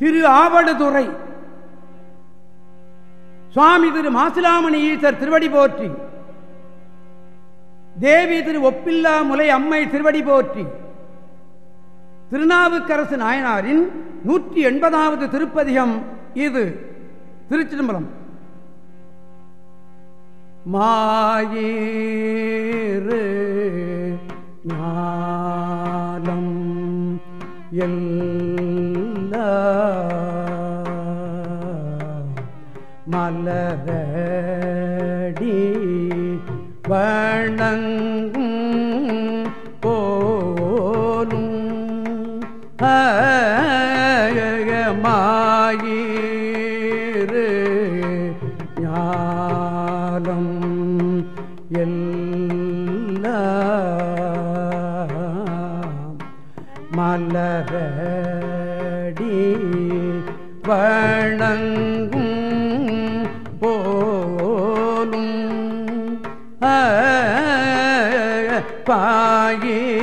திரு ஆவடுதுறை. சுவாமி திரு மாசிலாமணி ஈசர் திருவடி போற்றி. தேவி திரு ஒப்பில்லா முலை அம்மை திருவடி போற்றி. திருநாவுக்கரசு நாயனாரின் நூற்றி எண்பதாவது திருப்பதிகம் இது. திருச்சிதம்பரம். மாயீரு நாளம் எல்லா மலரடி வணங்கும் போலும் மாயி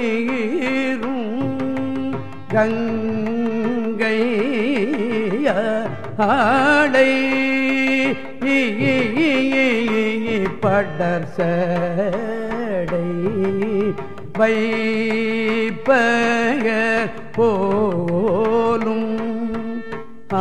பாயிரும் கங்கை ஆடை படர்சடை வைப்பக போலும் ஆ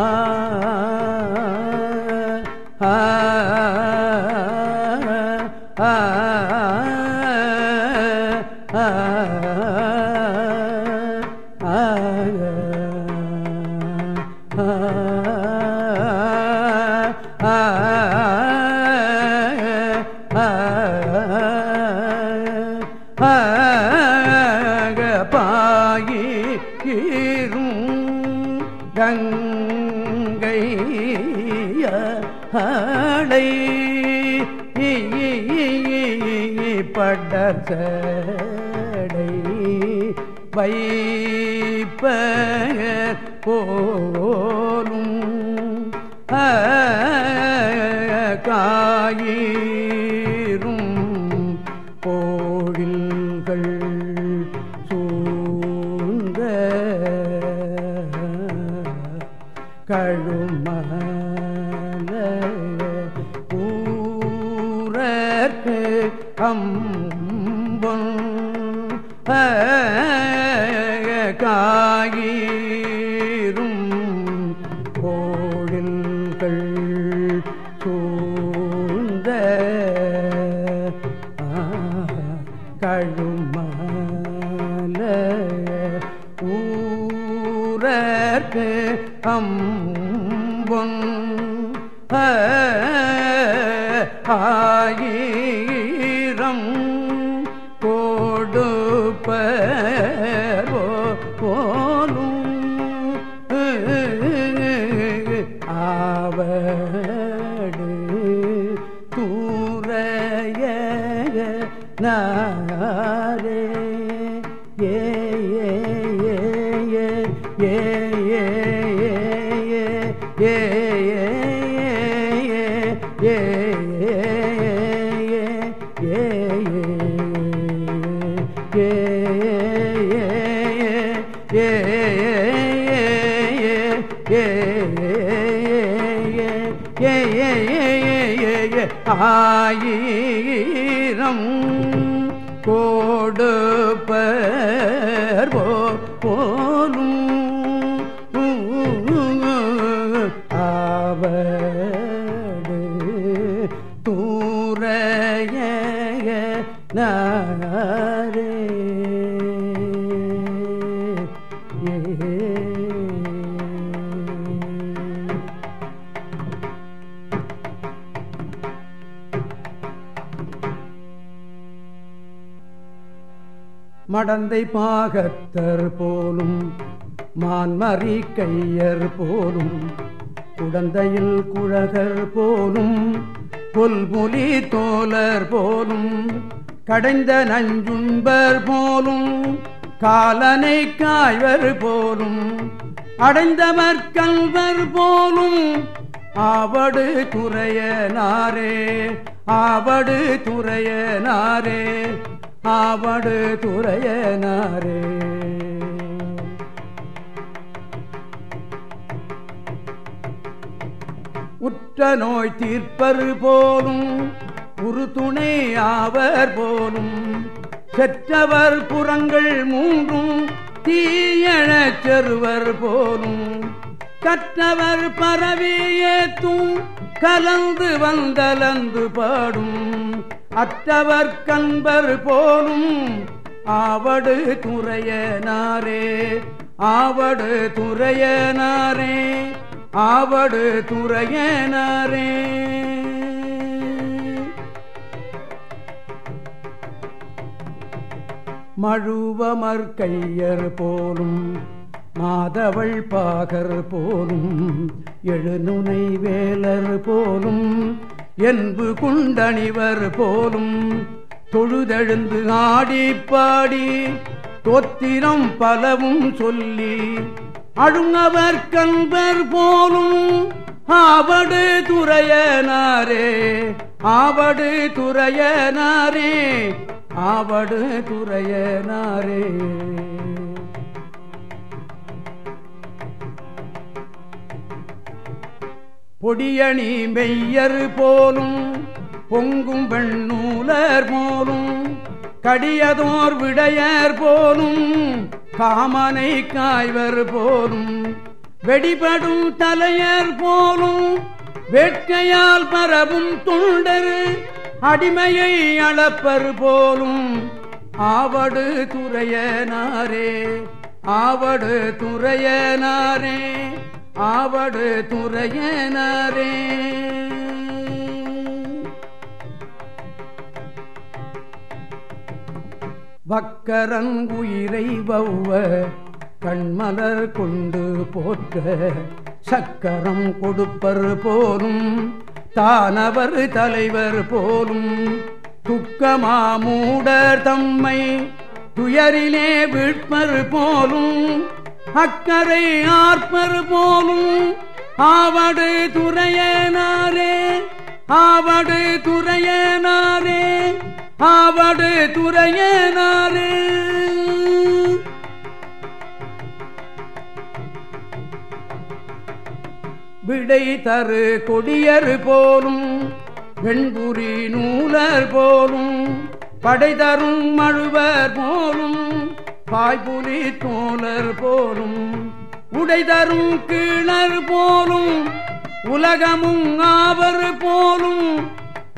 சடை வைப்ப போலும் காயிரும் போழில்கள் சூழ்ந்த கழுமல ஊரற்கு அம் காயிரும் கோழில்கள் சூழ்ந்த கழுமல ஊரற்கு அம்பொன் ஆயிரம் நாரே ஏ ஏ ஏ ஏ ஏ ஏ ஏ ஏ ஆயிரம் கோடுப்பர் போலும் ஆவடு தூரைய மடந்தை பாகத்தர் போலும் மான்மறி கையர் போலும் குடந்தையில் குழகர் போலும் புல்முலி தோலர் போலும் கடைந்த நஞ்சுண்பர் போலும் காலனை காய்வர் போலும் அடைந்தவர் கல்வர் போலும் ஆவடு துறையனாரே ஆவடு துறையனாரே ஆவடு துறையனாரே. உற்ற நோய் தீர்ப்பரு போலும் உரு துணை ஆவர் போலும். செற்றவர் புறங்கள் மூன்றும் தீயழச் செருவர் போலும். கற்றவர் பரவி ஏத்தும் கலந்து வந்தலந்து பாடும் அற்றவர் கண்பர் போலும் ஆவடு துறையனாரே ஆவடு துறையனாரே ஆவடு துறையனாரே மழுவமர் கையர் போலும் மாதவள் பாகர் போலும் எழுநுனை வேலர் போலும் என்பு குண்டணிவர் போலும். தொழுதெழுந்து ஆடி பாடி தோத்திரம் பலவும் சொல்லி அழுங்கவர் கண்பர் போலும் ஆவடு துறையனாரே ஆவடு துறையனாரே ஆவடு துறையனாரே. பொடியணி மெய்யர் போலும் பொங்கும் பெண்ணூலர் போலும் கடியதோர் விடையர் போலும் காமனை காய்வர் போலும் வெடிபடும் தலையர் போலும் வேட்கையால் பரவும் தொண்டர் அடிமையை அளப்பர் போலும். ஆவடு துறையனாரே ஆவடு துறையனாரே ஆவடு துறையனரே. வக்கரன் உயிரை வௌவ கண்மலர் கொண்டு போற்ற சக்கரம் கொடுப்பர் போலும் தானவர் தலைவர் போலும் துக்கமாமூடர் தம்மை துயரிலே வீழ்ப்பர் போலும் அக்கரை ஆர்ப்பரு போலும் ஆவடு துறையனாரே ஆவடு துறையனாரே ஆவடு துறையனாரே. விடை தரு கொடியரு போலும் வெண்புரி நூலர் போலும் படை தரும் மழுவர் போலும் பாய்புலி தோழர் போலும் உடை தரும் கீழர் போலும் உலகமும் ஆவர் போலும்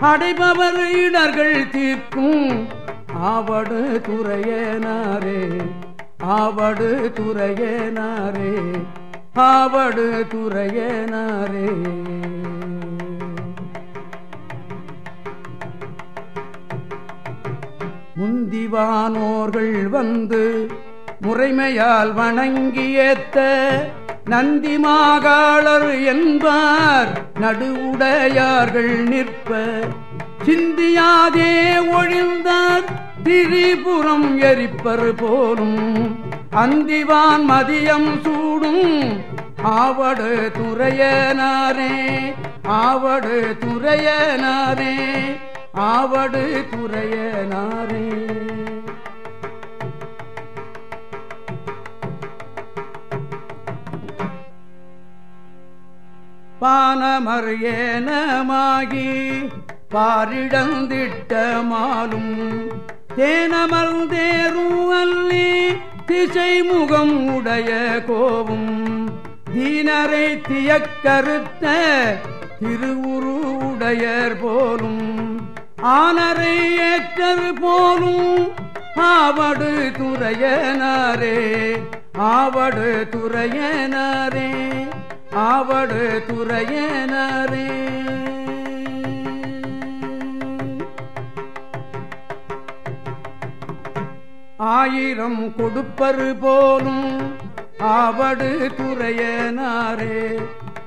அடைபவர் இடர்கள் தீர்க்கும். ஆவடு துறையனாரே ஆவடு துறையனாரே ஆவடு துறையனாரே. முந்திவானோர்கள் வந்து முறைமையால் வணங்கியேத்த நந்தி மாகாளர் என்பார். நடுவுடையார்கள் நிற்ப சிந்தியாதே ஒழிந்தார். திரிபுரம் எரிப்பர் போலும் அந்திவான் மதியம் சூடும். ஆவடு துறையனாரே ஆவடு துறையனாரே. ஆவடு துறையனாரே பானமர் ஏனமாகி பாரிடந்திட்ட மாலும் தேனமர்ந்தேரும் அல்லி திசை முகம் உடைய கோவும் தீனரை தியக்கருத்த திருவுருவுடையர் போலும். ஆனரை ஏற்றர் போலும் ஆவடு துறையனாரே ஆவடு துறையனாரே ஆவடு துறையனாரே. ஆயிரம் கொடுப்பரு போலும் ஆவடு துறையனாரே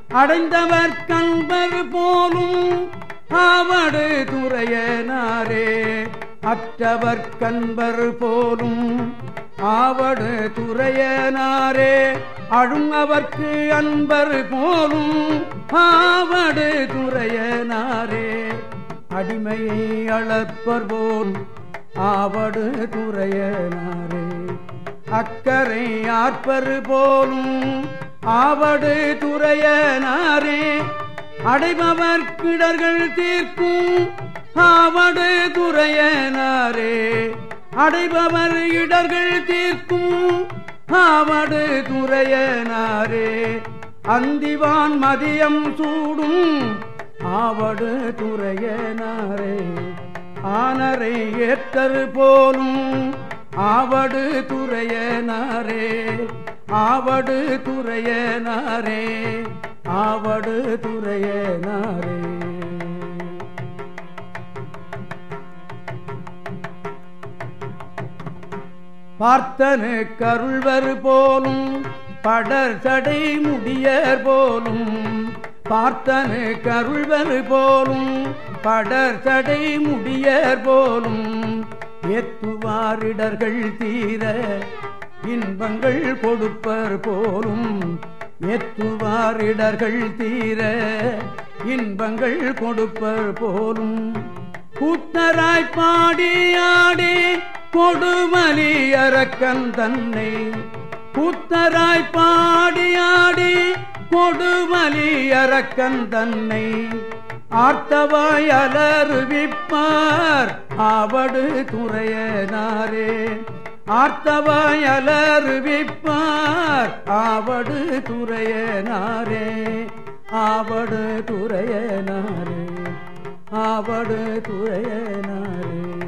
அடைந்தவர் கண்பர் போலும் ஆவடு துறையனாரே அற்றவர் கண்பர் போலும் ஆவடு துறையனாரே அழும் அவர்க்கு அன்பர் போலும் ஆவடு துறையனாரே. அடிமையை அளப்பர் போல் ஆவடு துறையனாரே. அக்கறை ஆற்பர் போலும் ஆவடு துறையனாரே அடைபவர் கிடர்கள் தீர்க்கும் ஆவடு துறையனாரே அடைபவர் இடர்கள் தீர்க்கும் ஆவடு துறையனாரே அந்திவான் மதியம் சூடும் ஆவடு துறையனாரே ஆனரை ஏற்றரு போலும் ஆவடு துறையனாரே ஆவடு துறையனாரே ஆவடு துறையனாரே பார்த்தனு கருள்வர் போலும் படர் சடை முடியர் போலும் பார்த்தனு கருள்வர் போலும் படர் சடை முடியர் போலும் ஏத்துவாரிடர்கள் தீர இன்பங்கள் கொடுப்பர் போலும் ஏத்துவாரிடர்கள் தீர இன்பங்கள் கொடுப்பர் போலும். கூத்தராய் பாடியாடி கொடுமலி அரக்கன் தன்னை. கூத்தராய் பாடியாடி கொடுமலி அரக்கன் தன்னை. ஆர்த்தவாய் அலருவிப்பார் ஆவடு துறையனாரே. ஆர்த்தவாய் அலறுவிப்பார் ஆவடு துறையனாரே ஆவடு துறையனாரே ஆவடு துறையனாரே.